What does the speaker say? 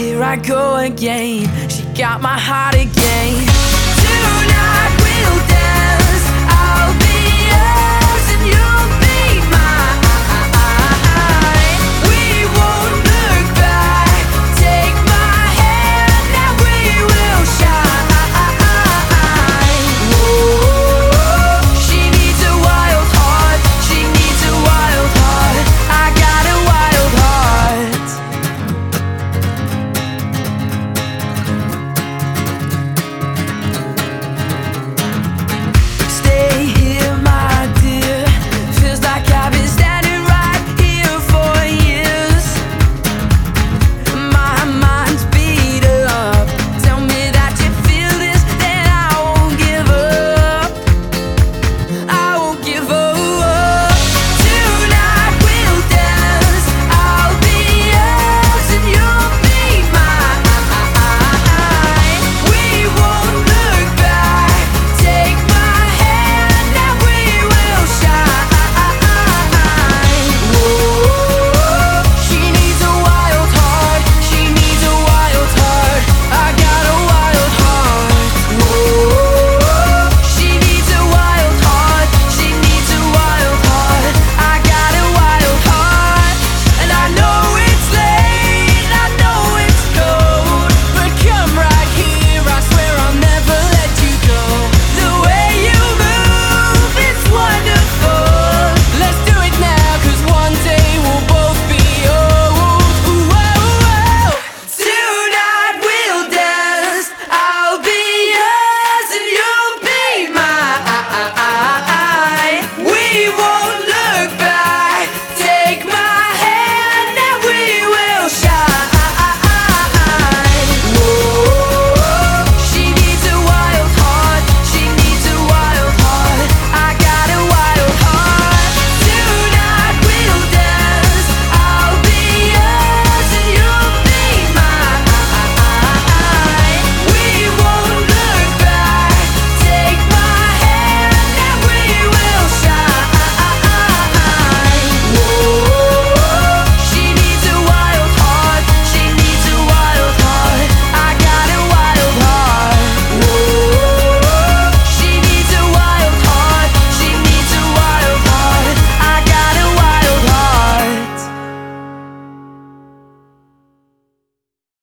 Here I go again. She got my heart again.